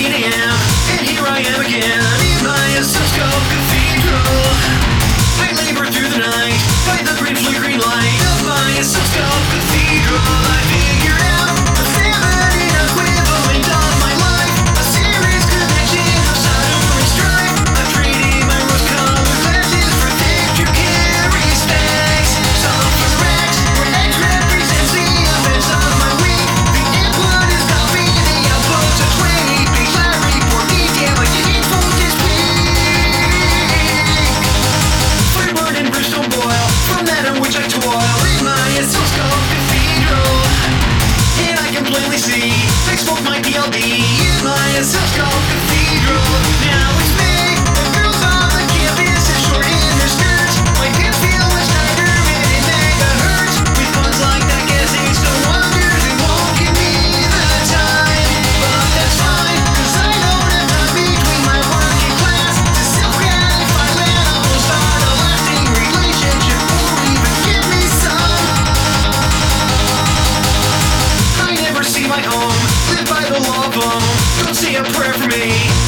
beat and here I am again. in my oscilloscope. commonly see. Six volt my DLD. my own, live by the law of. Don't say a prayer for me.